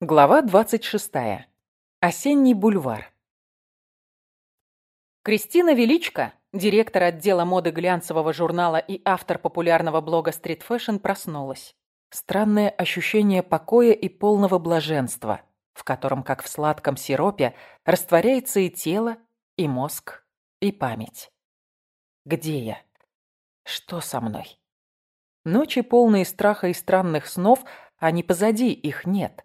Глава 26. Осенний бульвар. Кристина Величко, директор отдела моды глянцевого журнала и автор популярного блога Street Fashion, проснулась. Странное ощущение покоя и полного блаженства, в котором, как в сладком сиропе, растворяется и тело, и мозг, и память. Где я? Что со мной? Ночи, полные страха и странных снов, а не позади, их нет.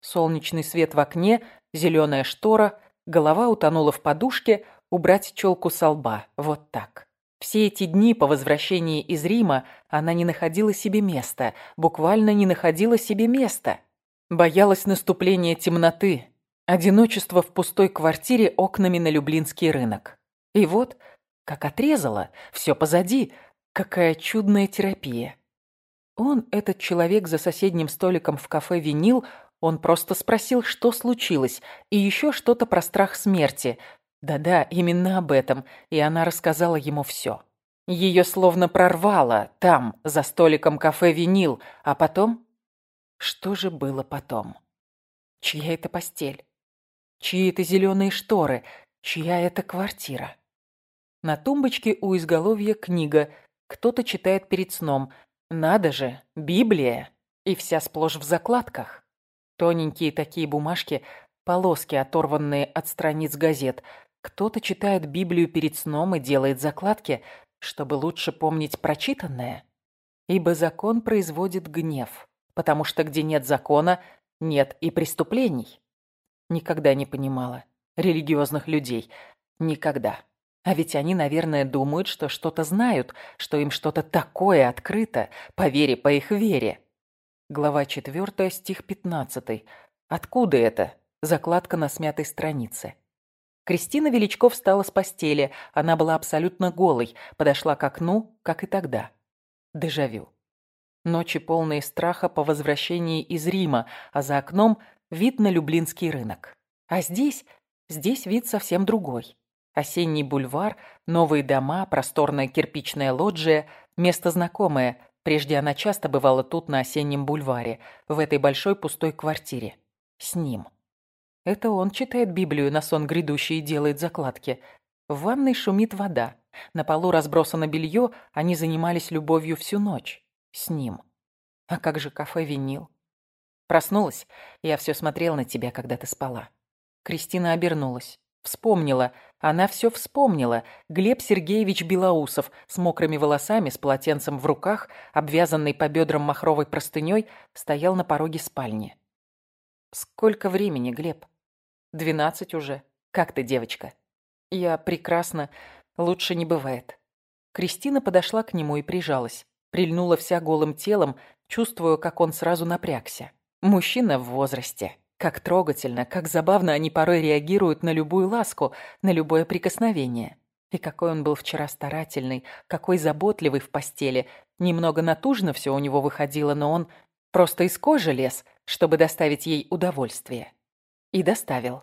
Солнечный свет в окне, зеленая штора, голова утонула в подушке, убрать челку со лба. Вот так. Все эти дни по возвращении из Рима она не находила себе места, буквально не находила себе места. Боялась наступления темноты, одиночества в пустой квартире окнами на Люблинский рынок. И вот, как отрезала, все позади, какая чудная терапия. Он, этот человек за соседним столиком в кафе «Винил», он просто спросил, что случилось, и еще что-то про страх смерти. Да-да, именно об этом, и она рассказала ему все. Ее словно прорвало там, за столиком кафе «Винил», а потом... Что же было потом? Чья это постель? Чьи это зеленые шторы? Чья это квартира? На тумбочке у изголовья книга. Кто-то читает перед сном. Надо же, Библия. И вся сплошь в закладках. Тоненькие такие бумажки, полоски, оторванные от страниц газет. Кто-то читает Библию перед сном и делает закладки, чтобы лучше помнить прочитанное. Ибо закон производит гнев, потому что где нет закона, нет и преступлений. Никогда не понимала религиозных людей. Никогда. А ведь они, наверное, думают, что что-то знают, что им что-то такое открыто, по вере, по их вере. Глава 4, стих 15. Откуда это? Закладка на смятой странице. Кристина Величко встала с постели. Она была абсолютно голой, подошла к окну, как и тогда. Дежавю. Ночи полные страха по возвращении из Рима, а за окном вид на Люблинский рынок. А здесь, здесь вид совсем другой. Осенний бульвар, новые дома, просторная кирпичная лоджия, место знакомое, Прежде она часто бывала тут, на осеннем бульваре, в этой большой пустой квартире. С ним. Это он читает Библию на сон грядущий и делает закладки. В ванной шумит вода. На полу разбросано белье, они занимались любовью всю ночь. С ним. А как же кафе «Винил»? Проснулась, я все смотрел на тебя, когда ты спала. Кристина обернулась. Вспомнила. Она все вспомнила. Глеб Сергеевич Белоусов с мокрыми волосами, с полотенцем в руках, обвязанный по бедрам махровой простыней, стоял на пороге спальни. «Сколько времени, Глеб?» «Двенадцать уже. Как ты, девочка?» «Я прекрасно. Лучше не бывает». Кристина подошла к нему и прижалась. Прильнула вся голым телом, чувствуя, как он сразу напрягся. Мужчина в возрасте. Как трогательно, как забавно они порой реагируют на любую ласку, на любое прикосновение. И какой он был вчера старательный, какой заботливый в постели. Немного натужно все у него выходило, но он просто из кожи лез, чтобы доставить ей удовольствие. И доставил.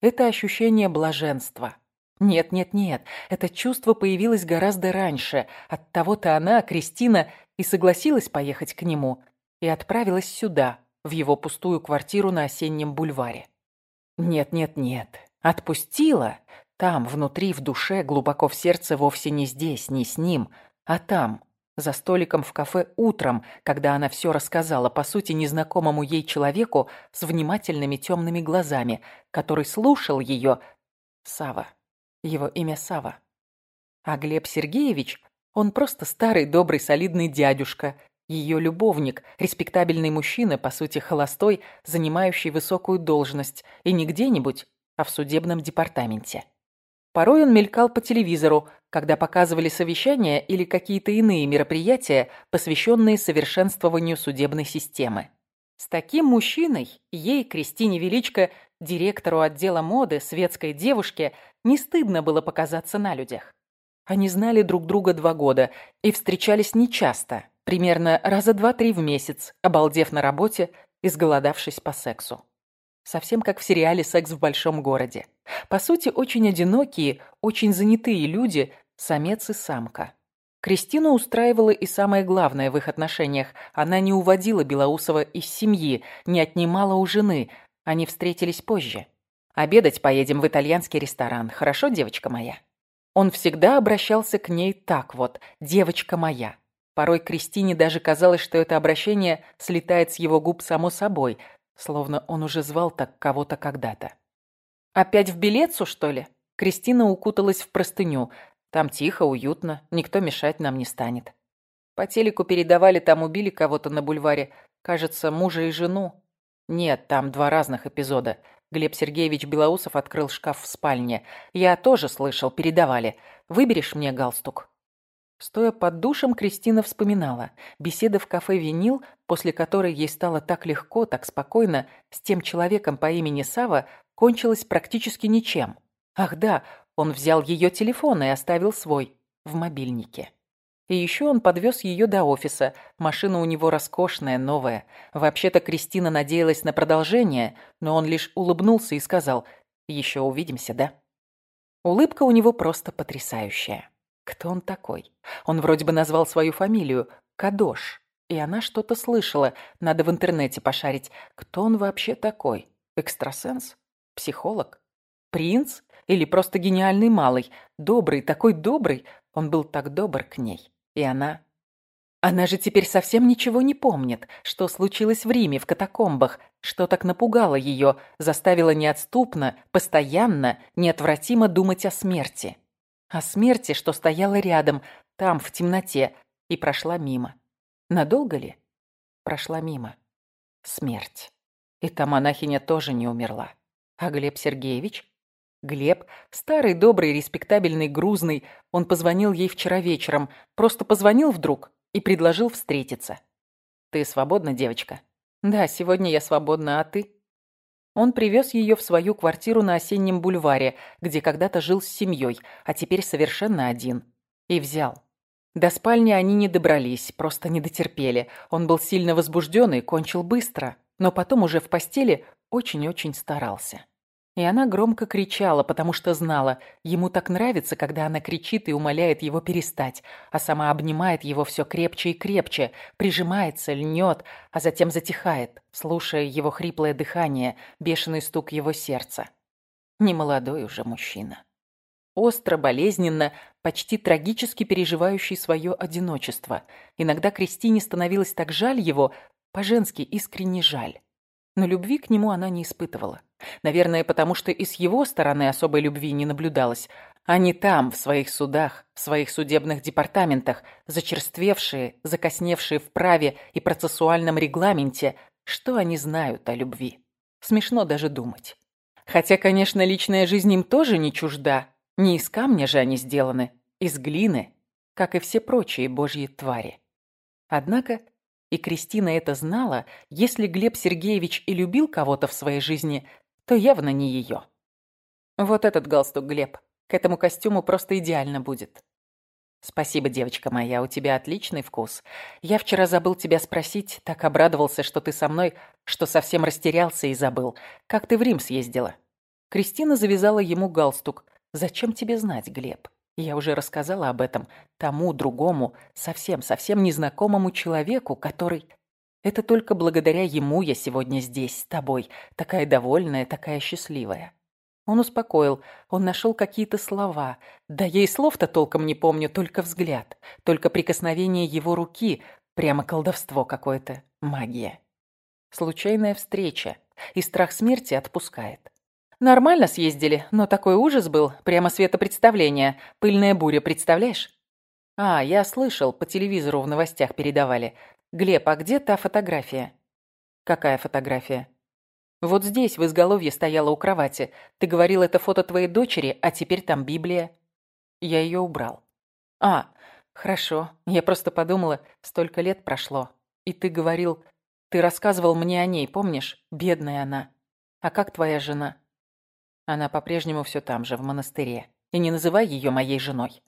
Это ощущение блаженства. Нет, нет, нет, это чувство появилось гораздо раньше. От того-то она, Кристина, и согласилась поехать к нему, и отправилась сюда, в его пустую квартиру на осеннем бульваре. Нет, нет, нет. Отпустила. Там, внутри, в душе, глубоко в сердце, вовсе не здесь, не с ним, а там, за столиком в кафе утром, когда она все рассказала, по сути, незнакомому ей человеку с внимательными темными глазами, который слушал ее... Сава. Его имя Сава. А Глеб Сергеевич, он просто старый, добрый, солидный дядюшка, ее любовник, респектабельный мужчина, по сути холостой, занимающий высокую должность, и не где-нибудь, а в судебном департаменте. Порой он мелькал по телевизору, когда показывали совещания или какие-то иные мероприятия, посвященные совершенствованию судебной системы. С таким мужчиной ей, Кристине Величко, директору отдела моды, светской девушке, не стыдно было показаться на людях. Они знали друг друга два года и встречались нечасто, Примерно раза два-три в месяц, обалдев на работе, изголодавшись по сексу. Совсем как в сериале «Секс в большом городе». По сути, очень одинокие, очень занятые люди, самец и самка. Кристину устраивало и самое главное в их отношениях. Она не уводила Белоусова из семьи, не отнимала у жены. Они встретились позже. «Обедать поедем в итальянский ресторан. Хорошо, девочка моя?» Он всегда обращался к ней так вот «девочка моя». Порой Кристине даже казалось, что это обращение слетает с его губ само собой, словно он уже звал так кого-то когда-то. «Опять в Билетцу, что ли?» Кристина укуталась в простыню. Там тихо, уютно, никто мешать нам не станет. По телеку передавали, там убили кого-то на бульваре. Кажется, мужа и жену. Нет, там два разных эпизода. Глеб Сергеевич Белоусов открыл шкаф в спальне. Я тоже слышал, передавали. Выберешь мне галстук? Стоя под душем, Кристина вспоминала. Беседа в кафе «Винил», после которой ей стало так легко, так спокойно, с тем человеком по имени Сава, кончилась практически ничем. Ах да, он взял ее телефон и оставил свой в мобильнике. И еще он подвез ее до офиса. Машина у него роскошная, новая. Вообще-то Кристина надеялась на продолжение, но он лишь улыбнулся и сказал «Еще увидимся, да?» Улыбка у него просто потрясающая. Кто он такой? Он вроде бы назвал свою фамилию Кадош. И она что-то слышала. Надо в интернете пошарить. Кто он вообще такой? Экстрасенс? Психолог? Принц? Или просто гениальный малый. Добрый, такой добрый. Он был так добр к ней. И она... Она же теперь совсем ничего не помнит, что случилось в Риме, в катакомбах, что так напугало ее, заставило неотступно, постоянно, неотвратимо думать о смерти. О смерти, что стояла рядом, там, в темноте, и прошла мимо. Надолго ли? Прошла мимо. Смерть. И та монахиня тоже не умерла. А Глеб Сергеевич? Глеб, старый, добрый, респектабельный, грузный, он позвонил ей вчера вечером. Просто позвонил вдруг и предложил встретиться. «Ты свободна, девочка?» «Да, сегодня я свободна, а ты?» Он привез ее в свою квартиру на осеннем бульваре, где когда-то жил с семьей, а теперь совершенно один. И взял. До спальни они не добрались, просто не дотерпели. Он был сильно возбужден и кончил быстро, но потом уже в постели очень-очень старался. И она громко кричала, потому что знала, ему так нравится, когда она кричит и умоляет его перестать, а сама обнимает его все крепче и крепче, прижимается, льнет, а затем затихает, слушая его хриплое дыхание, бешеный стук его сердца. Немолодой уже мужчина. Остро, болезненно, почти трагически переживающий свое одиночество. Иногда Кристине становилось так жаль его, по-женски искренне жаль. Но любви к нему она не испытывала. Наверное, потому что и с его стороны особой любви не наблюдалось. Они там, в своих судах, в своих судебных департаментах, зачерствевшие, закосневшие в праве и процессуальном регламенте, что они знают о любви? Смешно даже думать. Хотя, конечно, личная жизнь им тоже не чужда. Не из камня же они сделаны, из глины, как и все прочие божьи твари. Однако и Кристина это знала, если Глеб Сергеевич и любил кого-то в своей жизни, то явно не ее. Вот этот галстук, Глеб, к этому костюму просто идеально будет. Спасибо, девочка моя, у тебя отличный вкус. Я вчера забыл тебя спросить, так обрадовался, что ты со мной, что совсем растерялся и забыл. Как ты в Рим съездила? Кристина завязала ему галстук. Зачем тебе знать, Глеб? Я уже рассказала об этом тому, другому, совсем-совсем незнакомому человеку, который... Это только благодаря ему я сегодня здесь, с тобой, такая довольная, такая счастливая. Он успокоил, он нашел какие-то слова. Да я и слов-то толком не помню, только взгляд, только прикосновение его руки, прямо колдовство какое-то, магия. Случайная встреча, и страх смерти отпускает. Нормально съездили, но такой ужас был, прямо светопредставление. Пыльная буря, представляешь? А, я слышал, по телевизору в новостях передавали. Глеб, а где та фотография? Какая фотография? Вот здесь, в изголовье, стояла у кровати. Ты говорил, это фото твоей дочери, а теперь там Библия. Я ее убрал. А, хорошо. Я просто подумала, столько лет прошло. И ты говорил... Ты рассказывал мне о ней, помнишь? Бедная она. А как твоя жена? Она по-прежнему все там же, в монастыре. И не называй ее моей женой.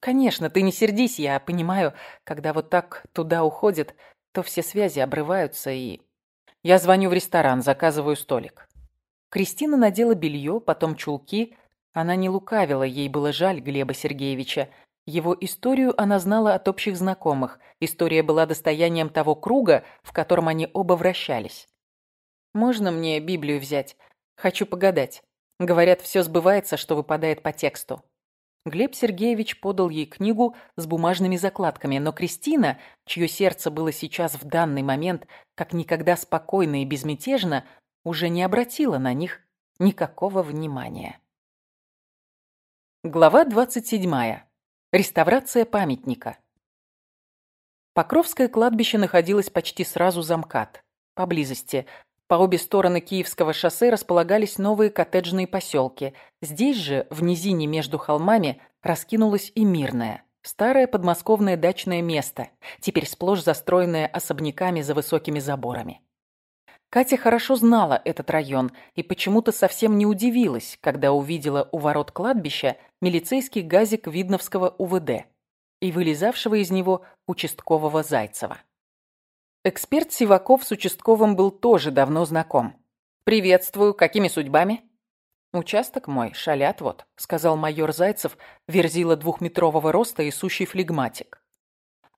Конечно, ты не сердись, я понимаю, когда вот так туда уходит, то все связи обрываются и... Я звоню в ресторан, заказываю столик. Кристина надела белье, потом чулки. Она не лукавила, ей было жаль Глеба Сергеевича. Его историю она знала от общих знакомых. История была достоянием того круга, в котором они оба вращались. «Можно мне Библию взять? Хочу погадать. Говорят, все сбывается, что выпадает по тексту». Глеб Сергеевич подал ей книгу с бумажными закладками, но Кристина, чье сердце было сейчас в данный момент как никогда спокойно и безмятежно, уже не обратила на них никакого внимания. Глава 27. Реставрация памятника. Покровское кладбище находилось почти сразу за МКАД. Поблизости, по обе стороны Киевского шоссе располагались новые коттеджные поселки. Здесь же, в низине между холмами, раскинулось и мирное, старое подмосковное дачное место, теперь сплошь застроенное особняками за высокими заборами. Катя хорошо знала этот район и почему-то совсем не удивилась, когда увидела у ворот кладбища милицейский газик Видновского УВД и вылезавшего из него участкового Зайцева. Эксперт Сиваков с участковым был тоже давно знаком. «Приветствую. Какими судьбами?» «Участок мой, шалят вот», — сказал майор Зайцев, верзила двухметрового роста и сущий флегматик.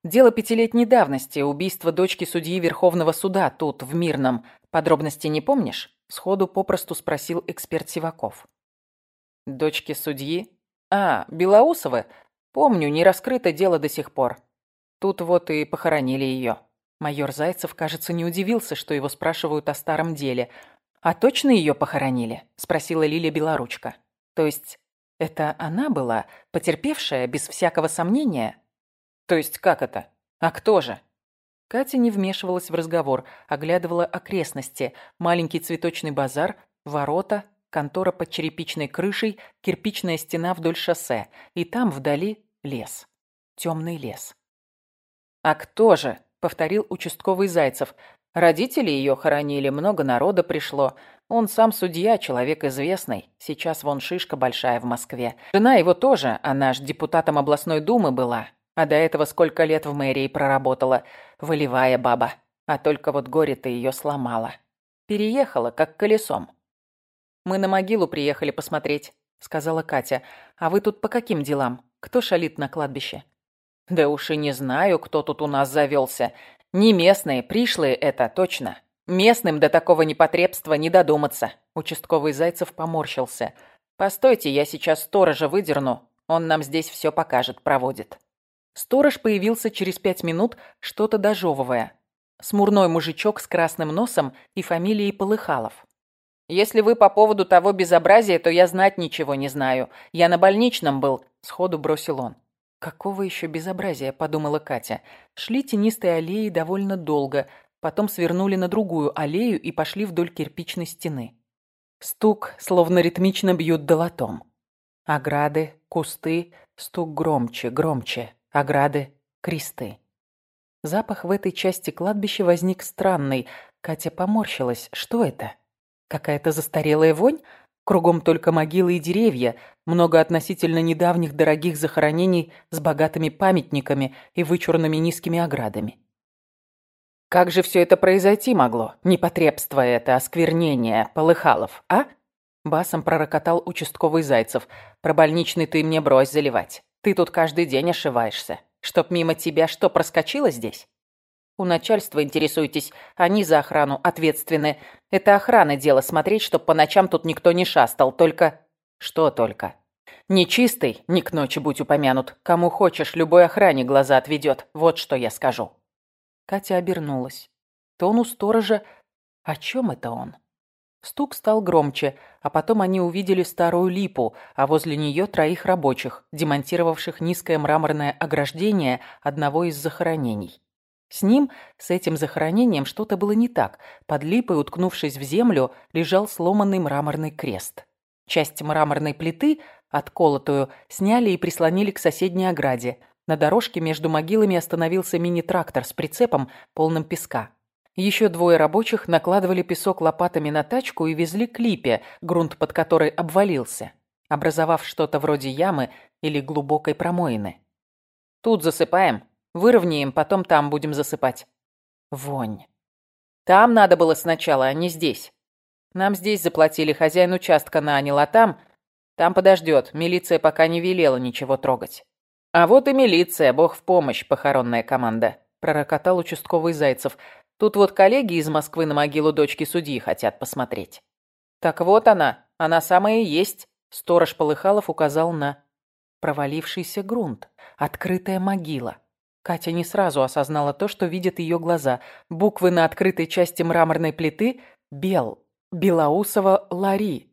«Дело пятилетней давности, убийство дочки судьи Верховного суда тут, в Мирном. Подробности не помнишь?» — сходу попросту спросил эксперт Сиваков. «Дочки судьи?» «А, Белоусовы? Помню, не раскрыто дело до сих пор. Тут вот и похоронили ее». Майор Зайцев, кажется, не удивился, что его спрашивают о старом деле. «А точно ее похоронили?» – спросила Лилия Белоручка. «То есть это она была, потерпевшая, без всякого сомнения?» «То есть как это? А кто же?» Катя не вмешивалась в разговор, оглядывала окрестности. Маленький цветочный базар, ворота, контора под черепичной крышей, кирпичная стена вдоль шоссе. И там вдали лес. Темный лес. «А кто же?» — повторил участковый Зайцев. «Родители ее хоронили, много народа пришло. Он сам судья, человек известный. Сейчас вон шишка большая в Москве. Жена его тоже, она ж депутатом областной думы была. А до этого сколько лет в мэрии проработала. Волевая баба. А только вот горе-то ее сломала. Переехала, как колесом. «Мы на могилу приехали посмотреть», — сказала Катя. «А вы тут по каким делам? Кто шалит на кладбище?» «Да уж и не знаю, кто тут у нас завелся. Не местные, пришлые это, точно. Местным до такого непотребства не додуматься». Участковый Зайцев поморщился. «Постойте, я сейчас сторожа выдерну. Он нам здесь все покажет, проводит». Сторож появился через пять минут, что-то дожевывая. Смурной мужичок с красным носом и фамилией Полыхалов. «Если вы по поводу того безобразия, то я знать ничего не знаю. Я на больничном был», — сходу бросил он. «Какого еще безобразия?» — подумала Катя. Шли тенистой аллеей довольно долго, потом свернули на другую аллею и пошли вдоль кирпичной стены. Стук, словно ритмично бьют долотом. Ограды, кусты, стук громче, громче ограды, кресты. Запах в этой части кладбища возник странный. Катя поморщилась. Что это? Какая-то застарелая вонь? Кругом только могилы и деревья, много относительно недавних дорогих захоронений с богатыми памятниками и вычурными низкими оградами. Как же все это произойти могло? Непотребство это, осквернение, полыхалов, а? Басом пророкотал участковый Зайцев. Про больничный ты мне брось заливать. Ты тут каждый день ошиваешься. Чтоб мимо тебя что, проскочило здесь? У начальства интересуйтесь, они за охрану ответственны. Это охраны дело смотреть, чтоб по ночам тут никто не шастал, только... Что только? Нечистый, не к ночи будь упомянут. Кому хочешь, любой охране глаза отведет. Вот что я скажу. Катя обернулась. Тон у сторожа... О чем это он? Стук стал громче, а потом они увидели старую липу, а возле нее троих рабочих, демонтировавших низкое мраморное ограждение одного из захоронений. С ним, с этим захоронением, что-то было не так. Под липой, уткнувшись в землю, лежал сломанный мраморный крест. Часть мраморной плиты, отколотую, сняли и прислонили к соседней ограде. На дорожке между могилами остановился мини-трактор с прицепом, полным песка. Еще двое рабочих накладывали песок лопатами на тачку и везли к липе, грунт под которой обвалился, образовав что-то вроде ямы или глубокой промоины. «Тут засыпаем, выровняем, потом там будем засыпать». Вонь. Там надо было сначала, а не здесь. Нам здесь заплатили, хозяин участка нанял, а там... Там подождет, милиция пока не велела ничего трогать. «А вот и милиция, бог в помощь, похоронная команда», – пророкотал участковый Зайцев. «Тут вот коллеги из Москвы на могилу дочки судьи хотят посмотреть». «Так вот она, она самая и есть», – сторож Полыхалов указал на провалившийся грунт, открытая могила. Катя не сразу осознала то, что видят ее глаза. Буквы на открытой части мраморной плиты «Бел», «Белоусова Лари».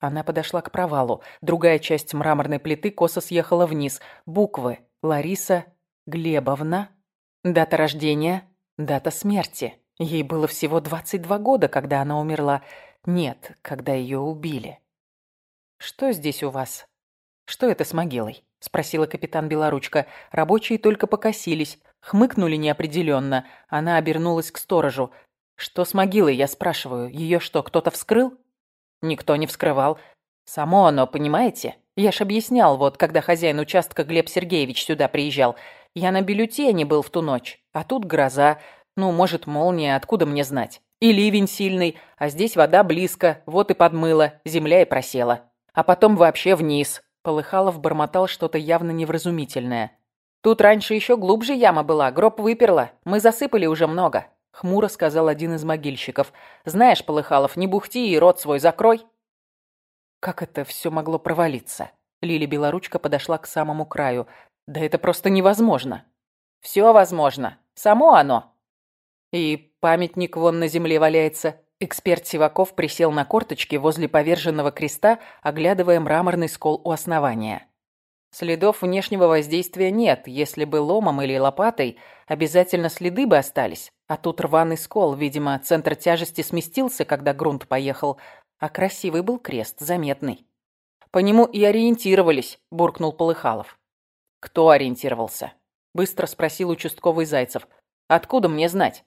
Она подошла к провалу. Другая часть мраморной плиты косо съехала вниз. Буквы «Лариса Глебовна». Дата рождения, дата смерти. Ей было всего 22 года, когда она умерла. Нет, когда ее убили. «Что здесь у вас? Что это с могилой?» – спросила капитан Белоручка. Рабочие только покосились, хмыкнули неопределенно. Она обернулась к сторожу. «Что с могилой, я спрашиваю? Ее что, кто-то вскрыл?» Никто не вскрывал. Само оно, понимаете? Я ж объяснял, вот, когда хозяин участка Глеб Сергеевич сюда приезжал. Я на бюллетене был в ту ночь. А тут гроза. Ну, может, молния, откуда мне знать? И ливень сильный, а здесь вода близко, вот и подмыла, земля и просела. А потом вообще вниз. Полыхалов бормотал что-то явно невразумительное. Тут раньше еще глубже яма была, гроб выперла. Мы засыпали уже много. Хмуро сказал один из могильщиков. «Знаешь, Полыхалов, не бухти и рот свой закрой». Как это все могло провалиться? Лили Белоручка подошла к самому краю. Да это просто невозможно. Все возможно. Само оно. И памятник вон на земле валяется. Эксперт Сиваков присел на корточки возле поверженного креста, оглядывая мраморный скол у основания. Следов внешнего воздействия нет. Если бы ломом или лопатой, обязательно следы бы остались. А тут рваный скол, видимо, центр тяжести сместился, когда грунт поехал. А красивый был крест, заметный. По нему и ориентировались, буркнул Полыхалов. Кто ориентировался? Быстро спросил участковый Зайцев. Откуда мне знать?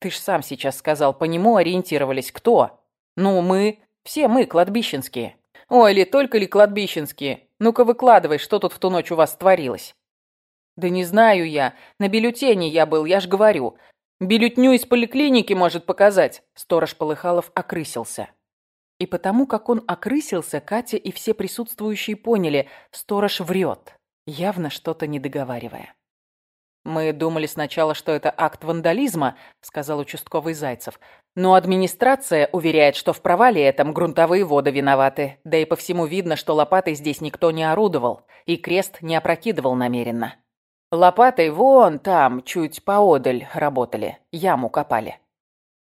Ты ж сам сейчас сказал, по нему ориентировались. Кто? Ну, мы. Все мы, кладбищенские. Ой, или только ли кладбищенские. Ну-ка выкладывай, что тут в ту ночь у вас творилось. Да не знаю я. На бюллетене я был, я ж говорю. Бюллетню из поликлиники может показать. Сторож Полыхалов окрысился. И потому, как он окрысился, Катя и все присутствующие поняли, сторож врет, явно что-то не договаривая. «Мы думали сначала, что это акт вандализма», — сказал участковый Зайцев. «Но администрация уверяет, что в провале этом грунтовые воды виноваты. Да и по всему видно, что лопатой здесь никто не орудовал, и крест не опрокидывал намеренно. Лопатой вон там, чуть поодаль, работали, яму копали».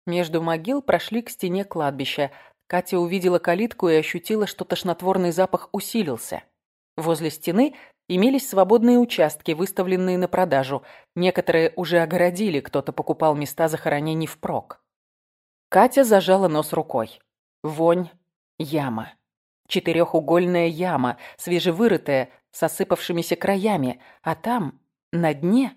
Между могил прошли к стене кладбища. Катя увидела калитку и ощутила, что тошнотворный запах усилился. Возле стены Имелись свободные участки, выставленные на продажу. Некоторые уже огородили, кто-то покупал места захоронений впрок. Катя зажала нос рукой. Вонь. Яма. Четырехугольная яма, свежевырытая, с осыпавшимися краями. А там, на дне...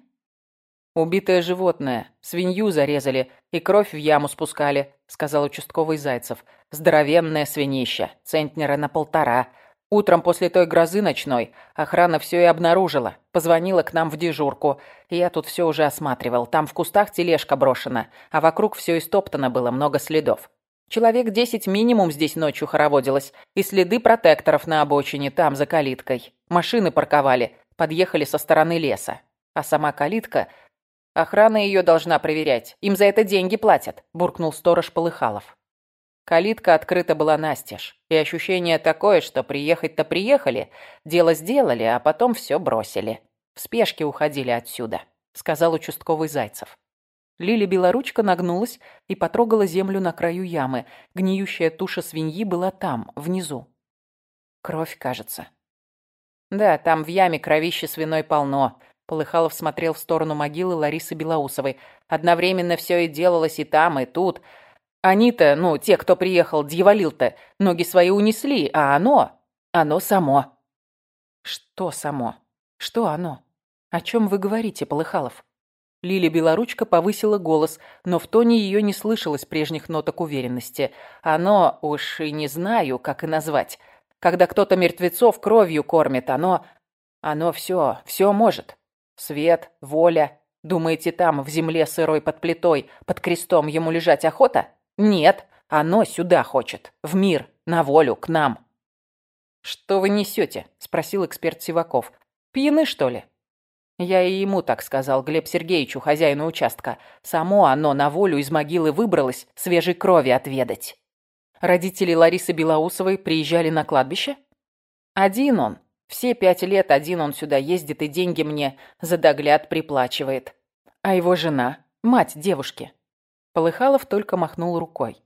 «Убитое животное. Свинью зарезали и кровь в яму спускали», — сказал участковый Зайцев. «Здоровенное свинище. Центнера на полтора. Утром после той грозы ночной охрана все и обнаружила. Позвонила к нам в дежурку. Я тут все уже осматривал. Там в кустах тележка брошена, а вокруг все истоптано было, много следов. Человек десять минимум здесь ночью хороводилось. И следы протекторов на обочине, там, за калиткой. Машины парковали, подъехали со стороны леса. А сама калитка... Охрана ее должна проверять. Им за это деньги платят, буркнул сторож Полыхалов. Калитка открыта была настежь. И ощущение такое, что приехать-то приехали, дело сделали, а потом все бросили. В спешке уходили отсюда, сказал участковый Зайцев. Лили Белоручка нагнулась и потрогала землю на краю ямы. Гниющая туша свиньи была там, внизу. Кровь, кажется. Да, там в яме кровище свиной полно. Полыхалов смотрел в сторону могилы Ларисы Белоусовой. Одновременно все и делалось и там, и тут. Они-то, ну, те, кто приехал, дьяволил-то, ноги свои унесли, а оно... Оно само. Что само? Что оно? О чем вы говорите, Полыхалов? Лиля Белоручка повысила голос, но в тоне ее не слышалось прежних ноток уверенности. Оно, уж и не знаю, как и назвать. Когда кто-то мертвецов кровью кормит, оно... Оно все, все может. Свет, воля. Думаете, там, в земле сырой под плитой, под крестом ему лежать охота? «Нет, оно сюда хочет. В мир, на волю, к нам». «Что вы несете?» – спросил эксперт Сиваков. Пьяны, что ли? Я и ему так сказал, Глеб Сергеевичу, хозяину участка. Само оно на волю из могилы выбралось свежей крови отведать. Родители Ларисы Белоусовой приезжали на кладбище? Один он. Все пять лет один он сюда ездит и деньги мне за догляд приплачивает. А его жена, мать девушки. Полыхалов только махнул рукой.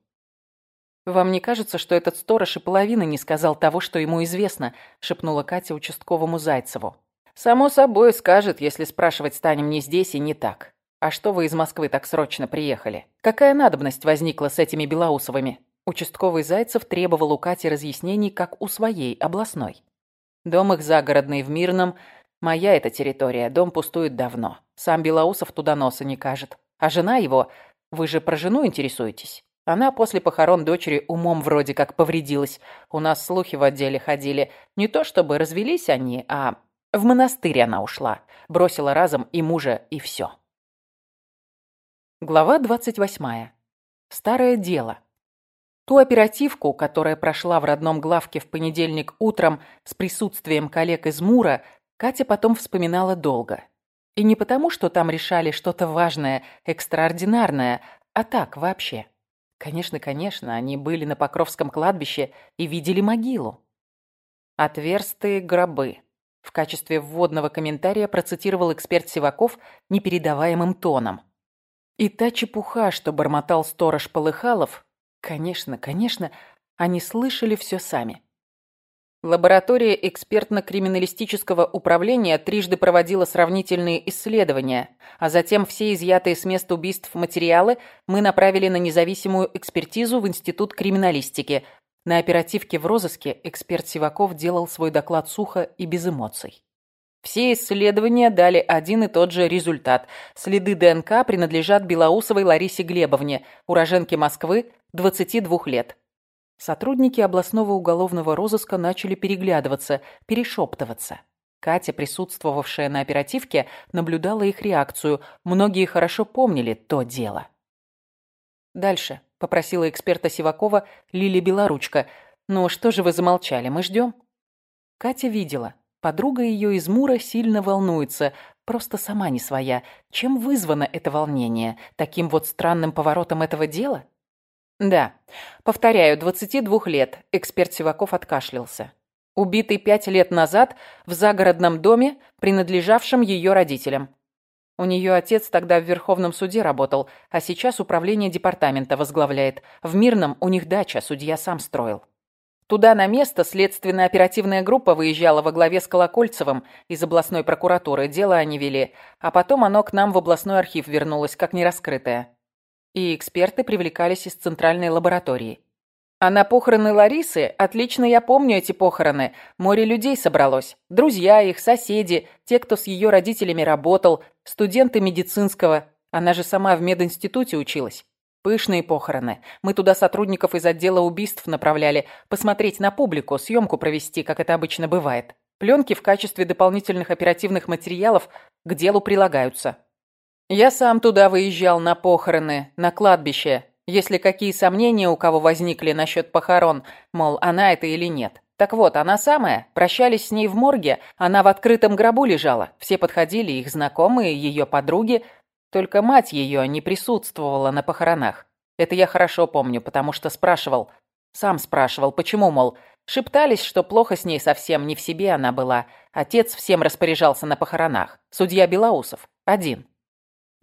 «Вам не кажется, что этот сторож и половины не сказал того, что ему известно?» — шепнула Катя участковому Зайцеву. «Само собой скажет, если спрашивать станем не здесь и не так. А что вы из Москвы так срочно приехали? Какая надобность возникла с этими Белоусовыми?» Участковый Зайцев требовал у Кати разъяснений, как у своей, областной. «Дом их загородный в Мирном. Моя эта территория. Дом пустует давно. Сам Белоусов туда носа не кажет. А жена его... Вы же про жену интересуетесь?» Она после похорон дочери умом вроде как повредилась. У нас слухи в отделе ходили. Не то чтобы развелись они, а в монастырь она ушла. Бросила разом и мужа, и все. Глава 28. Старое дело. Ту оперативку, которая прошла в родном главке в понедельник утром с присутствием коллег из Мура, Катя потом вспоминала долго. И не потому, что там решали что-то важное, экстраординарное, а так вообще. Конечно, конечно, они были на Покровском кладбище и видели могилу. Отверстые гробы. В качестве вводного комментария процитировал эксперт Сиваков непередаваемым тоном. И та чепуха, что бормотал сторож Полыхалов, конечно, конечно, они слышали все сами. Лаборатория экспертно-криминалистического управления трижды проводила сравнительные исследования, а затем все изъятые с мест убийств материалы мы направили на независимую экспертизу в Институт криминалистики. На оперативке в розыске эксперт Сиваков делал свой доклад сухо и без эмоций. Все исследования дали один и тот же результат. Следы ДНК принадлежат Белоусовой Ларисе Глебовне, уроженке Москвы, 22 лет. Сотрудники областного уголовного розыска начали переглядываться, перешептываться. Катя, присутствовавшая на оперативке, наблюдала их реакцию. Многие хорошо помнили то дело. «Дальше», — попросила эксперта Сивакова Лили Белоручка. «Ну что же вы замолчали? Мы ждем». Катя видела. Подруга ее из Мура сильно волнуется, просто сама не своя. Чем вызвано это волнение? Таким вот странным поворотом этого дела? Да. Повторяю, 22 лет. Эксперт Сиваков откашлялся. Убитый пять лет назад в загородном доме, принадлежавшем ее родителям. У нее отец тогда в Верховном суде работал, а сейчас управление департамента возглавляет. В Мирном у них дача, судья сам строил. Туда на место следственная оперативная группа выезжала во главе с Колокольцевым из областной прокуратуры. Дело они вели. А потом оно к нам в областной архив вернулось, как нераскрытое и эксперты привлекались из центральной лаборатории. А на похороны Ларисы, отлично я помню эти похороны, море людей собралось. Друзья их, соседи, те, кто с ее родителями работал, студенты медицинского. Она же сама в мединституте училась. Пышные похороны. Мы туда сотрудников из отдела убийств направляли, посмотреть на публику, съемку провести, как это обычно бывает. Пленки в качестве дополнительных оперативных материалов к делу прилагаются. Я сам туда выезжал на похороны, на кладбище. Если какие сомнения у кого возникли насчет похорон, мол, она это или нет. Так вот, она самая. Прощались с ней в морге, она в открытом гробу лежала. Все подходили, их знакомые, ее подруги. Только мать ее не присутствовала на похоронах. Это я хорошо помню, потому что спрашивал. Сам спрашивал, почему, мол, шептались, что плохо с ней совсем, не в себе она была. Отец всем распоряжался на похоронах. Судья Белоусов. Один.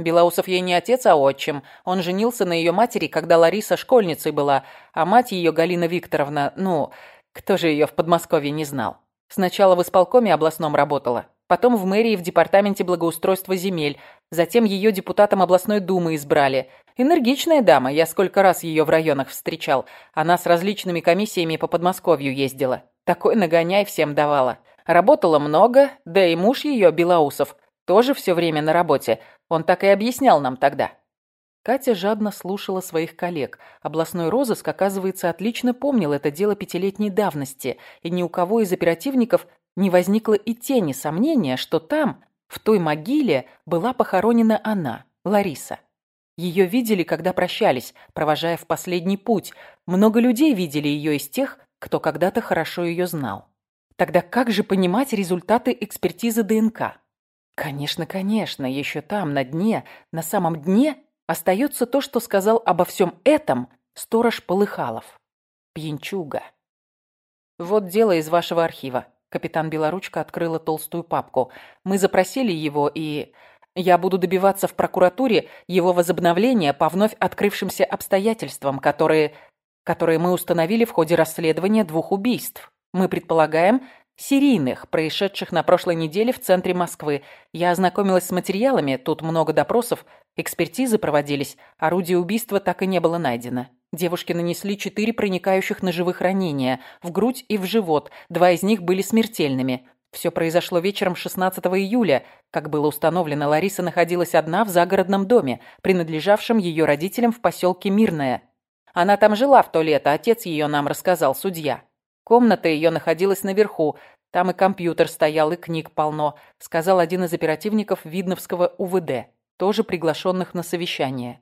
Белоусов ей не отец, а отчим. Он женился на ее матери, когда Лариса школьницей была, а мать ее, Галина Викторовна, ну, кто же ее в Подмосковье не знал. Сначала в исполкоме областном работала, потом в мэрии в департаменте благоустройства земель, затем ее депутатом областной думы избрали. Энергичная дама, я сколько раз ее в районах встречал. Она с различными комиссиями по Подмосковью ездила. Такой нагоняй всем давала. Работала много, да и муж ее, Белоусов, тоже все время на работе. Он так и объяснял нам тогда». Катя жадно слушала своих коллег. Областной розыск, оказывается, отлично помнил это дело пятилетней давности, и ни у кого из оперативников не возникло и тени сомнения, что там, в той могиле, была похоронена она, Лариса. Ее видели, когда прощались, провожая в последний путь. Много людей видели ее из тех, кто когда-то хорошо ее знал. Тогда как же понимать результаты экспертизы ДНК? Конечно, конечно, еще там, на дне, на самом дне, остается то, что сказал обо всем этом сторож Полыхалов. Пьянчуга. Вот дело из вашего архива. Капитан Белоручка открыла толстую папку. Мы запросили его, и... Я буду добиваться в прокуратуре его возобновления по вновь открывшимся обстоятельствам, которые... которые мы установили в ходе расследования двух убийств. Мы предполагаем, серийных, происшедших на прошлой неделе в центре Москвы. Я ознакомилась с материалами, тут много допросов, экспертизы проводились, орудие убийства так и не было найдено. Девушки нанесли четыре проникающих ножевых ранения в грудь и в живот, два из них были смертельными. Все произошло вечером 16 июля. Как было установлено, Лариса находилась одна в загородном доме, принадлежавшем ее родителям в поселке Мирное. Она там жила в то лето, отец ее нам рассказал, судья. Комната ее находилась наверху. Там и компьютер стоял, и книг полно, сказал один из оперативников Видновского УВД, тоже приглашенных на совещание.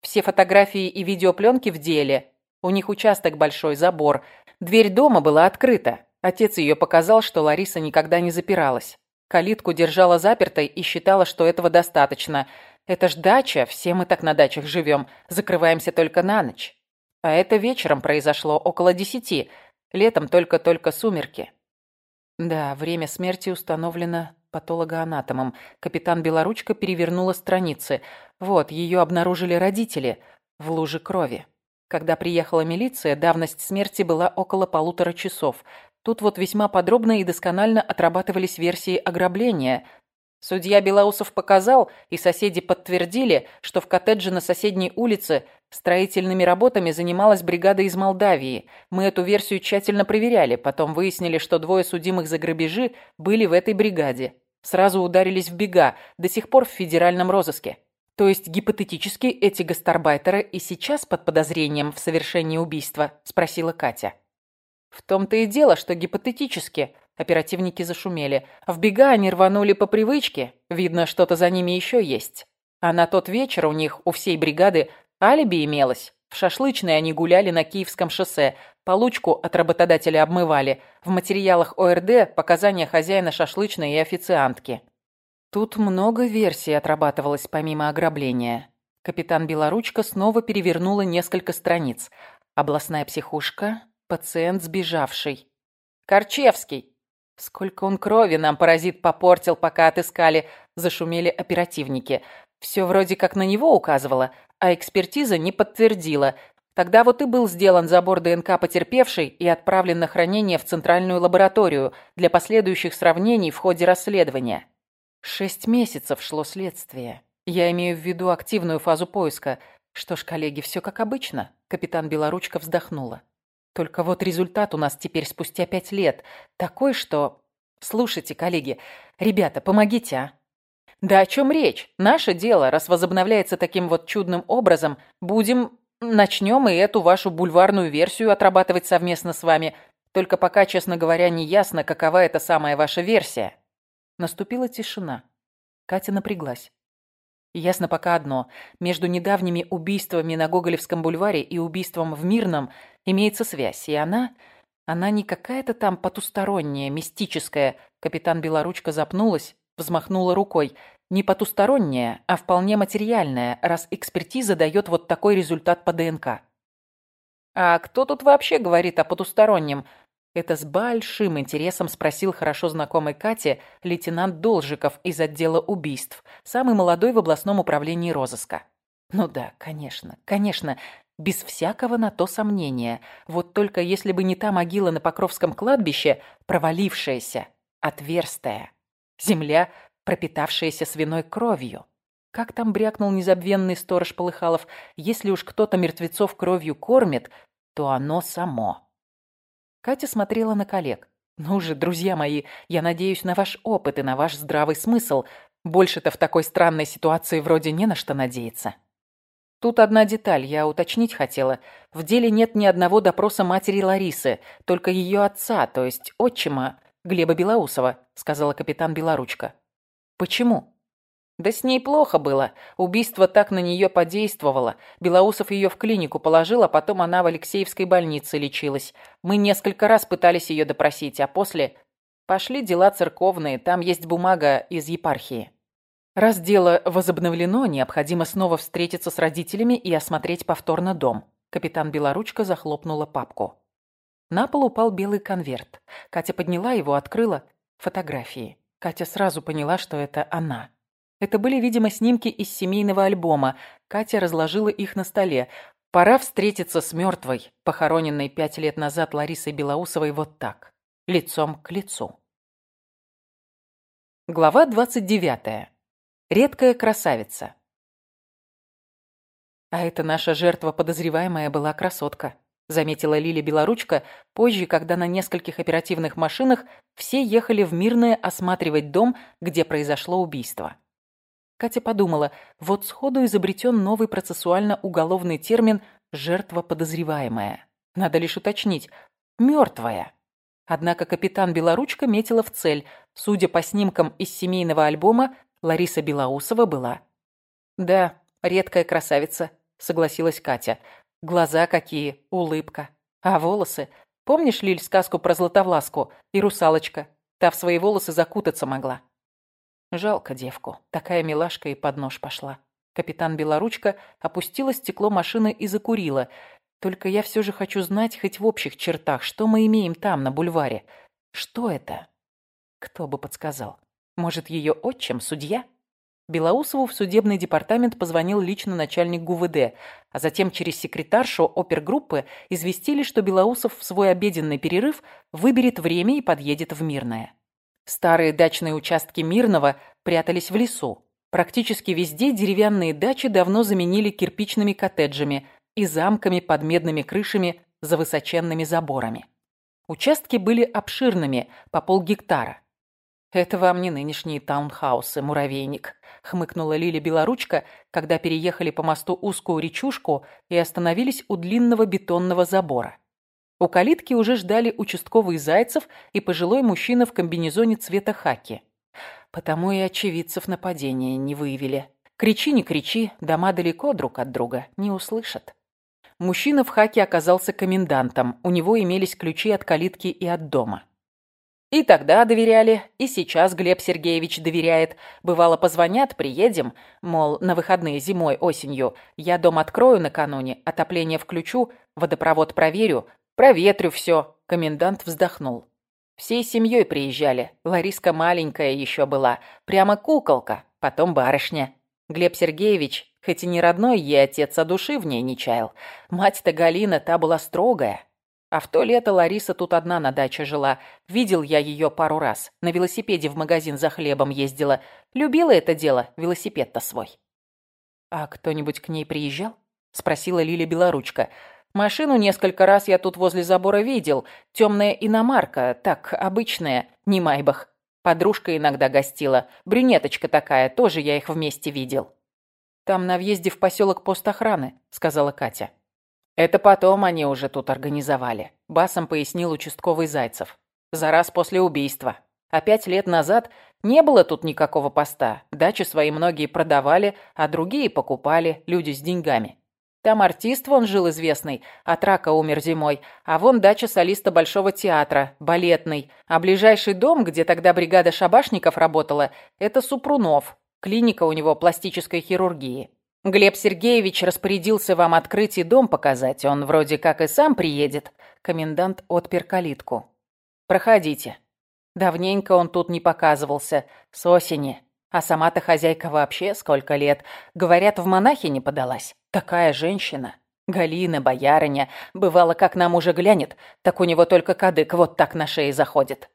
Все фотографии и видеопленки в деле. У них участок большой, забор. Дверь дома была открыта. Отец ее показал, что Лариса никогда не запиралась. Калитку держала запертой и считала, что этого достаточно. Это ж дача, все мы так на дачах живем, закрываемся только на ночь. А это вечером произошло, около десяти. Летом только-только сумерки. Да, время смерти установлено патологоанатомом. Капитан Белоручка перевернула страницы. Вот, ее обнаружили родители в луже крови. Когда приехала милиция, давность смерти была около полутора часов. Тут вот весьма подробно и досконально отрабатывались версии ограбления – Судья Белоусов показал, и соседи подтвердили, что в коттедже на соседней улице строительными работами занималась бригада из Молдавии. Мы эту версию тщательно проверяли, потом выяснили, что двое судимых за грабежи были в этой бригаде. Сразу ударились в бега, до сих пор в федеральном розыске. То есть гипотетически эти гастарбайтеры и сейчас под подозрением в совершении убийства, спросила Катя. В том-то и дело, что гипотетически, Оперативники зашумели. В бега они рванули по привычке. Видно, что-то за ними еще есть. А на тот вечер у них, у всей бригады, алиби имелось. В шашлычной они гуляли на Киевском шоссе. Получку от работодателя обмывали. В материалах ОРД показания хозяина шашлычной и официантки. Тут много версий отрабатывалось помимо ограбления. Капитан Белоручка снова перевернула несколько страниц. Областная психушка, пациент сбежавший. «Корчевский!» «Сколько он крови нам, паразит, попортил, пока отыскали!» – зашумели оперативники. Все вроде как на него указывало, а экспертиза не подтвердила. Тогда вот и был сделан забор ДНК потерпевшей и отправлен на хранение в центральную лабораторию для последующих сравнений в ходе расследования. Шесть месяцев шло следствие. Я имею в виду активную фазу поиска. Что ж, коллеги, все как обычно. Капитан Белоручка вздохнула. Только вот результат у нас теперь спустя пять лет такой, что... Слушайте, коллеги, ребята, помогите, а? Да о чем речь? Наше дело, раз возобновляется таким вот чудным образом, будем... Начнем и эту вашу бульварную версию отрабатывать совместно с вами. Только пока, честно говоря, не ясно, какова эта самая ваша версия. Наступила тишина. Катя напряглась. Ясно пока одно. Между недавними убийствами на Гоголевском бульваре и убийством в Мирном имеется связь. И она... Она не какая-то там потусторонняя, мистическая. Капитан Белоручка запнулась, взмахнула рукой. Не потусторонняя, а вполне материальная, раз экспертиза дает вот такой результат по ДНК. «А кто тут вообще говорит о потустороннем?» Это с большим интересом спросил хорошо знакомый Кате лейтенант Должиков из отдела убийств, самый молодой в областном управлении розыска. Ну да, конечно, конечно, без всякого на то сомнения. Вот только если бы не та могила на Покровском кладбище, провалившаяся, отверстая. Земля, пропитавшаяся свиной кровью. Как там брякнул незабвенный сторож Полыхалов, если уж кто-то мертвецов кровью кормит, то оно само. Катя смотрела на коллег. «Ну же, друзья мои, я надеюсь на ваш опыт и на ваш здравый смысл. Больше-то в такой странной ситуации вроде не на что надеяться». Тут одна деталь, я уточнить хотела. В деле нет ни одного допроса матери Ларисы, только ее отца, то есть отчима, Глеба Белоусова, сказала капитан Белоручка. Почему? Да с ней плохо было. Убийство так на нее подействовало. Белоусов ее в клинику положил, а потом она в Алексеевской больнице лечилась. Мы несколько раз пытались ее допросить, а после... Пошли дела церковные, там есть бумага из епархии. Раз дело возобновлено, необходимо снова встретиться с родителями и осмотреть повторно дом. Капитан Белоручка захлопнула папку. На пол упал белый конверт. Катя подняла его, открыла фотографии. Катя сразу поняла, что это она. Это были, видимо, снимки из семейного альбома. Катя разложила их на столе. Пора встретиться с мертвой, похороненной пять лет назад Ларисой Белоусовой вот так, лицом к лицу. Глава 29. Редкая красавица. А это наша жертва подозреваемая была красотка заметила Лили Белоручка позже, когда на нескольких оперативных машинах все ехали в Мирное осматривать дом, где произошло убийство. Катя подумала, вот сходу изобретен новый процессуально-уголовный термин «жертва подозреваемая». Надо лишь уточнить «мертвая». Однако капитан Белоручка метила в цель. Судя по снимкам из семейного альбома, Лариса Белоусова была. «Да, редкая красавица», — согласилась Катя. Глаза какие, улыбка. А волосы? Помнишь, Лиль, сказку про Златовласку и русалочка? Та в свои волосы закутаться могла. Жалко девку. Такая милашка и под нож пошла. Капитан Белоручка опустила стекло машины и закурила. Только я все же хочу знать хоть в общих чертах, что мы имеем там, на бульваре. Что это? Кто бы подсказал? Может, ее отчим, судья? Белоусову в судебный департамент позвонил лично начальник ГУВД, а затем через секретаршу опергруппы известили, что Белоусов в свой обеденный перерыв выберет время и подъедет в Мирное. Старые дачные участки Мирного прятались в лесу. Практически везде деревянные дачи давно заменили кирпичными коттеджами и замками под медными крышами за высоченными заборами. Участки были обширными, по полгектара. «Это вам не нынешние таунхаусы, муравейник», — хмыкнула Лиля Белоручка, когда переехали по мосту узкую речушку и остановились у длинного бетонного забора. У калитки уже ждали участковый Зайцев и пожилой мужчина в комбинезоне цвета хаки. Потому и очевидцев нападения не выявили. Кричи, не кричи, дома далеко друг от друга, не услышат. Мужчина в хаке оказался комендантом, у него имелись ключи от калитки и от дома. И тогда доверяли, и сейчас Глеб Сергеевич доверяет. Бывало, позвонят, приедем, мол, на выходные зимой, осенью. Я дом открою накануне, отопление включу, водопровод проверю, проветрю все. Комендант вздохнул. Всей семьей приезжали. Лариска маленькая еще была. Прямо куколка, потом барышня. Глеб Сергеевич, хоть и не родной ей отец, а души в ней не чаял. Мать-то Галина, та была строгая, а в то лето Лариса тут одна на даче жила. Видел я ее пару раз. На велосипеде в магазин за хлебом ездила. Любила это дело, велосипед-то свой. «А кто-нибудь к ней приезжал?» — спросила Лиля Белоручка. «Машину несколько раз я тут возле забора видел. Темная иномарка, так, обычная, не майбах. Подружка иногда гостила. Брюнеточка такая, тоже я их вместе видел». «Там на въезде в поселок пост охраны», — сказала Катя. Это потом они уже тут организовали, басом пояснил участковый Зайцев. За раз после убийства. А пять лет назад не было тут никакого поста. Дачи свои многие продавали, а другие покупали, люди с деньгами. Там артист вон жил известный, от рака умер зимой, а вон дача солиста Большого театра, балетный. А ближайший дом, где тогда бригада шабашников работала, это Супрунов, клиника у него пластической хирургии. Глеб Сергеевич распорядился вам открыть и дом показать. Он вроде как и сам приедет. Комендант отпер калитку. Проходите. Давненько он тут не показывался. С осени. А сама-то хозяйка вообще сколько лет. Говорят, в монахи не подалась. Такая женщина. Галина, боярыня. Бывало, как нам уже глянет, так у него только кадык вот так на шее заходит.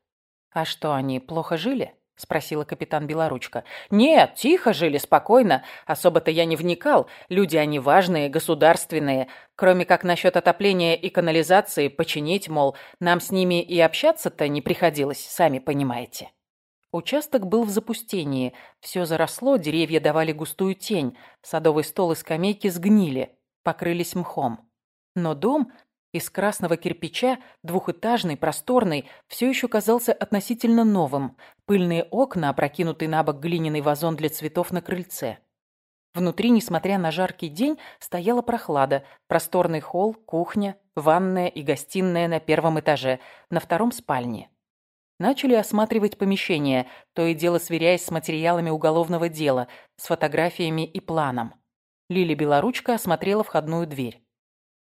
А что, они плохо жили? — спросила капитан Белоручка. «Нет, тихо жили, спокойно. Особо-то я не вникал. Люди они важные, государственные. Кроме как насчет отопления и канализации починить, мол, нам с ними и общаться-то не приходилось, сами понимаете». Участок был в запустении. Все заросло, деревья давали густую тень. Садовый стол и скамейки сгнили, покрылись мхом. Но дом из красного кирпича, двухэтажный, просторный, все еще казался относительно новым. Пыльные окна, опрокинутый на бок глиняный вазон для цветов на крыльце. Внутри, несмотря на жаркий день, стояла прохлада. Просторный холл, кухня, ванная и гостиная на первом этаже, на втором спальне. Начали осматривать помещение, то и дело сверяясь с материалами уголовного дела, с фотографиями и планом. Лили Белоручка осмотрела входную дверь.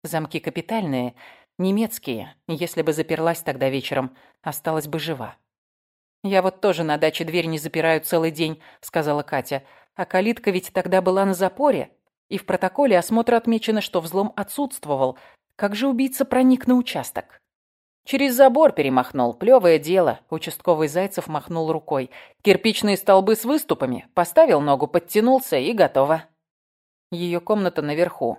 Замки капитальные, немецкие. Если бы заперлась тогда вечером, осталась бы жива. «Я вот тоже на даче дверь не запираю целый день», — сказала Катя. «А калитка ведь тогда была на запоре, и в протоколе осмотра отмечено, что взлом отсутствовал. Как же убийца проник на участок?» «Через забор перемахнул. Плевое дело», — участковый Зайцев махнул рукой. «Кирпичные столбы с выступами. Поставил ногу, подтянулся и готово». Ее комната наверху.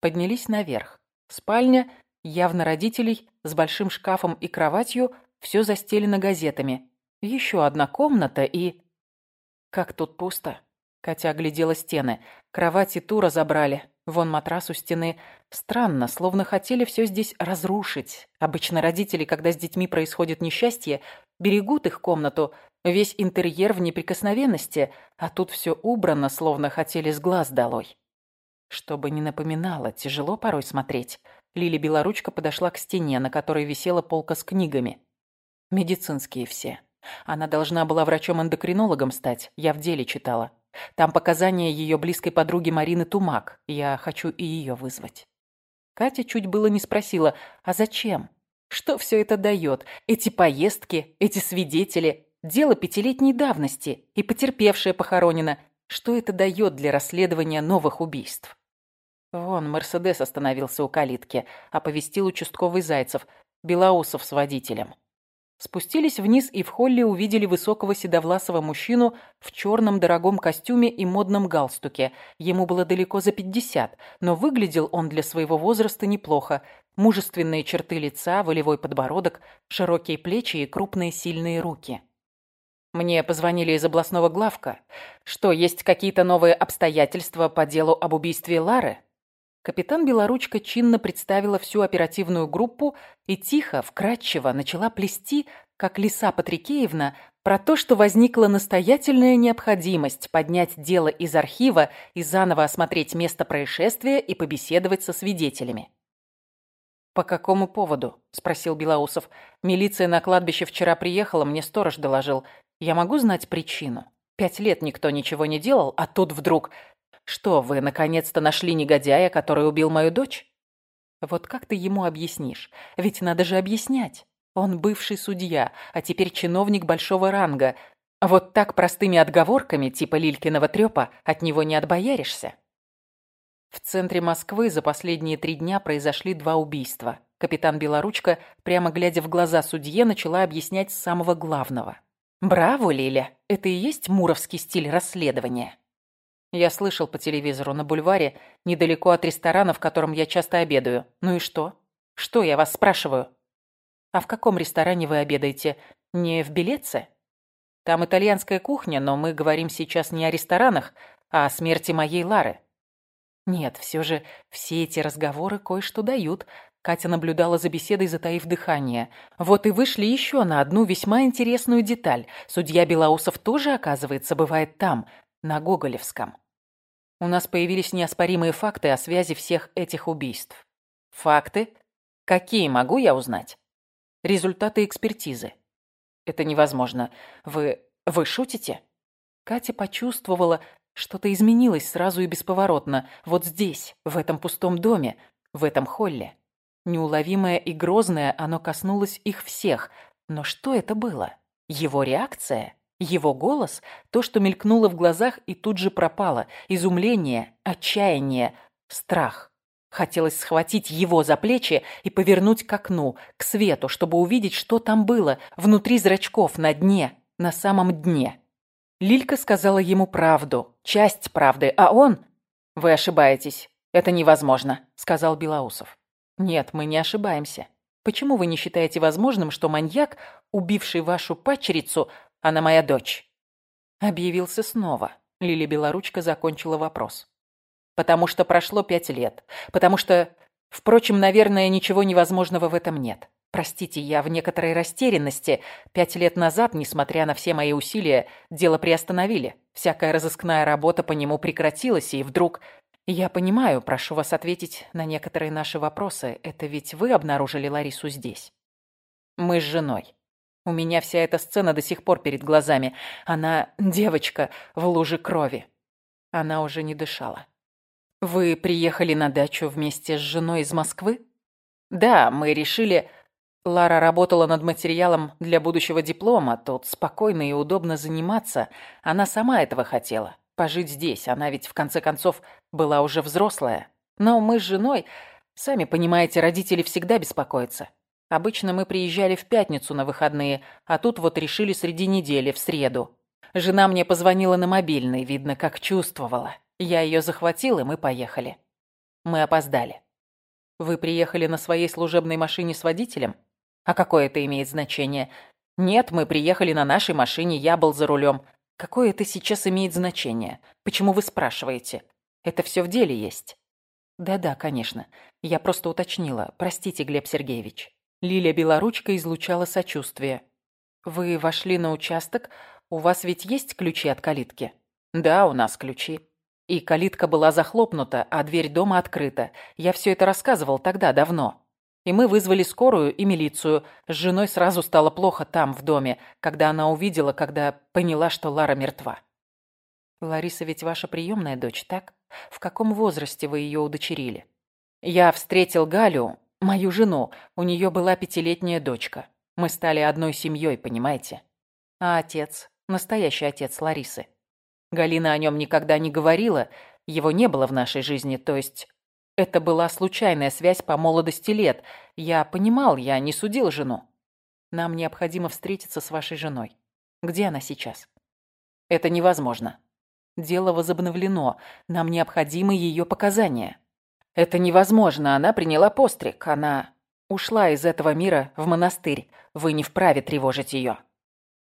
Поднялись наверх. Спальня, явно родителей, с большим шкафом и кроватью, все застелено газетами. Еще одна комната и... Как тут пусто. Катя оглядела стены. Кровати Тура забрали. Вон матрас у стены. Странно, словно хотели все здесь разрушить. Обычно родители, когда с детьми происходит несчастье, берегут их комнату, весь интерьер в неприкосновенности, а тут все убрано, словно хотели с глаз долой. Чтобы не напоминало, тяжело порой смотреть. Лили Белоручка подошла к стене, на которой висела полка с книгами. Медицинские все. Она должна была врачом-эндокринологом стать, я в деле читала. Там показания ее близкой подруги Марины Тумак. Я хочу и ее вызвать. Катя чуть было не спросила, а зачем? Что все это дает? Эти поездки, эти свидетели, дело пятилетней давности и потерпевшая похоронена. Что это дает для расследования новых убийств? Вон, Мерседес остановился у калитки, оповестил участковый Зайцев, Белоусов с водителем. Спустились вниз и в холле увидели высокого седовласого мужчину в черном дорогом костюме и модном галстуке. Ему было далеко за пятьдесят, но выглядел он для своего возраста неплохо. Мужественные черты лица, волевой подбородок, широкие плечи и крупные сильные руки. Мне позвонили из областного главка. Что, есть какие-то новые обстоятельства по делу об убийстве Лары? Капитан Белоручка чинно представила всю оперативную группу и тихо, вкратчиво начала плести, как Лиса Патрикеевна, про то, что возникла настоятельная необходимость поднять дело из архива и заново осмотреть место происшествия и побеседовать со свидетелями. «По какому поводу?» – спросил Белоусов. «Милиция на кладбище вчера приехала, мне сторож доложил. Я могу знать причину? Пять лет никто ничего не делал, а тут вдруг «Что, вы наконец-то нашли негодяя, который убил мою дочь?» Вот как ты ему объяснишь? Ведь надо же объяснять. Он бывший судья, а теперь чиновник большого ранга. Вот так простыми отговорками, типа Лилькиного трёпа, от него не отбояришься. В центре Москвы за последние три дня произошли два убийства. Капитан Белоручка, прямо глядя в глаза судье, начала объяснять самого главного. «Браво, Лиля! Это и есть муровский стиль расследования!» Я слышал по телевизору на бульваре, недалеко от ресторана, в котором я часто обедаю. Ну и что? Что, я вас спрашиваю? А в каком ресторане вы обедаете? Не в Белеце? Там итальянская кухня, но мы говорим сейчас не о ресторанах, а о смерти моей Лары. Нет, все же все эти разговоры кое-что дают. Катя наблюдала за беседой, затаив дыхание. Вот и вышли еще на одну весьма интересную деталь. Судья Белоусов тоже, оказывается, бывает там, на Гоголевском. У нас появились неоспоримые факты о связи всех этих убийств. Факты? Какие могу я узнать? Результаты экспертизы. Это невозможно. Вы... вы шутите? Катя почувствовала, что-то изменилось сразу и бесповоротно. Вот здесь, в этом пустом доме, в этом холле. Неуловимое и грозное оно коснулось их всех. Но что это было? Его реакция? Его голос, то, что мелькнуло в глазах и тут же пропало. Изумление, отчаяние, страх. Хотелось схватить его за плечи и повернуть к окну, к свету, чтобы увидеть, что там было, внутри зрачков, на дне, на самом дне. Лилька сказала ему правду, часть правды, а он... «Вы ошибаетесь. Это невозможно», — сказал Белоусов. «Нет, мы не ошибаемся. Почему вы не считаете возможным, что маньяк, убивший вашу падчерицу, она моя дочь». Объявился снова. Лили Белоручка закончила вопрос. «Потому что прошло пять лет. Потому что... Впрочем, наверное, ничего невозможного в этом нет. Простите, я в некоторой растерянности. Пять лет назад, несмотря на все мои усилия, дело приостановили. Всякая разыскная работа по нему прекратилась, и вдруг... Я понимаю, прошу вас ответить на некоторые наши вопросы. Это ведь вы обнаружили Ларису здесь?» «Мы с женой. У меня вся эта сцена до сих пор перед глазами. Она девочка в луже крови. Она уже не дышала. Вы приехали на дачу вместе с женой из Москвы? Да, мы решили... Лара работала над материалом для будущего диплома. Тут спокойно и удобно заниматься. Она сама этого хотела. Пожить здесь. Она ведь, в конце концов, была уже взрослая. Но мы с женой... Сами понимаете, родители всегда беспокоятся. Обычно мы приезжали в пятницу на выходные, а тут вот решили среди недели, в среду. Жена мне позвонила на мобильный, видно, как чувствовала. Я ее захватил, и мы поехали. Мы опоздали. Вы приехали на своей служебной машине с водителем? А какое это имеет значение? Нет, мы приехали на нашей машине, я был за рулем. Какое это сейчас имеет значение? Почему вы спрашиваете? Это все в деле есть. Да-да, конечно. Я просто уточнила. Простите, Глеб Сергеевич. Лилия Белоручка излучала сочувствие. Вы вошли на участок. У вас ведь есть ключи от калитки? Да, у нас ключи. И калитка была захлопнута, а дверь дома открыта. Я все это рассказывал тогда, давно. И мы вызвали скорую и милицию. С женой сразу стало плохо там, в доме, когда она увидела, когда поняла, что Лара мертва. Лариса ведь ваша приемная дочь, так? В каком возрасте вы ее удочерили? Я встретил Галю, мою жену. У нее была пятилетняя дочка. Мы стали одной семьей, понимаете? А отец? Настоящий отец Ларисы? Галина о нем никогда не говорила, его не было в нашей жизни, то есть это была случайная связь по молодости лет. Я понимал, я не судил жену. Нам необходимо встретиться с вашей женой. Где она сейчас? Это невозможно. Дело возобновлено. Нам необходимы ее показания. Это невозможно. Она приняла постриг. Она ушла из этого мира в монастырь. Вы не вправе тревожить ее.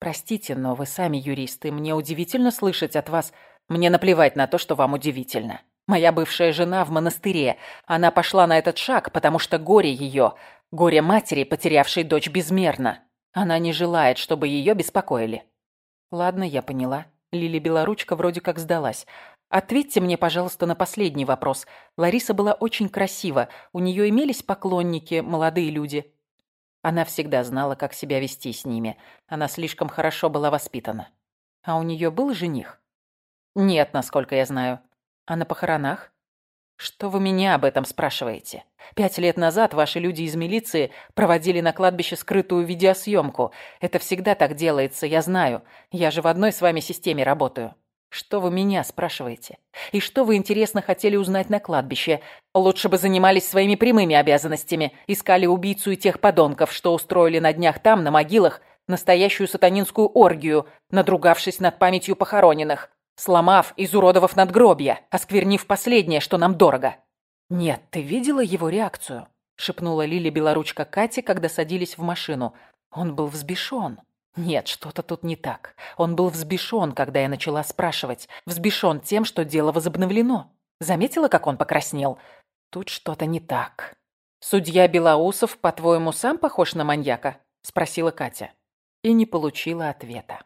Простите, но вы сами юристы. Мне удивительно слышать от вас. Мне наплевать на то, что вам удивительно. Моя бывшая жена в монастыре. Она пошла на этот шаг, потому что горе ее, горе матери, потерявшей дочь безмерно. Она не желает, чтобы ее беспокоили. Ладно, я поняла. Лили Белоручка вроде как сдалась. Ответьте мне, пожалуйста, на последний вопрос. Лариса была очень красива. У нее имелись поклонники, молодые люди? Она всегда знала, как себя вести с ними. Она слишком хорошо была воспитана. А у нее был жених? Нет, насколько я знаю. А на похоронах? Что вы меня об этом спрашиваете? Пять лет назад ваши люди из милиции проводили на кладбище скрытую видеосъемку. Это всегда так делается, я знаю. Я же в одной с вами системе работаю. Что вы меня спрашиваете? И что вы, интересно, хотели узнать на кладбище? Лучше бы занимались своими прямыми обязанностями, искали убийцу и тех подонков, что устроили на днях там, на могилах, настоящую сатанинскую оргию, надругавшись над памятью похороненных, сломав, изуродовав надгробья, осквернив последнее, что нам дорого. «Нет, ты видела его реакцию?» — шепнула Лили Белоручка Кате, когда садились в машину. Он был взбешен. Нет, что-то тут не так. Он был взбешен, когда я начала спрашивать. Взбешен тем, что дело возобновлено. Заметила, как он покраснел? Тут что-то не так. «Судья Белоусов, по-твоему, сам похож на маньяка?» – спросила Катя. И не получила ответа.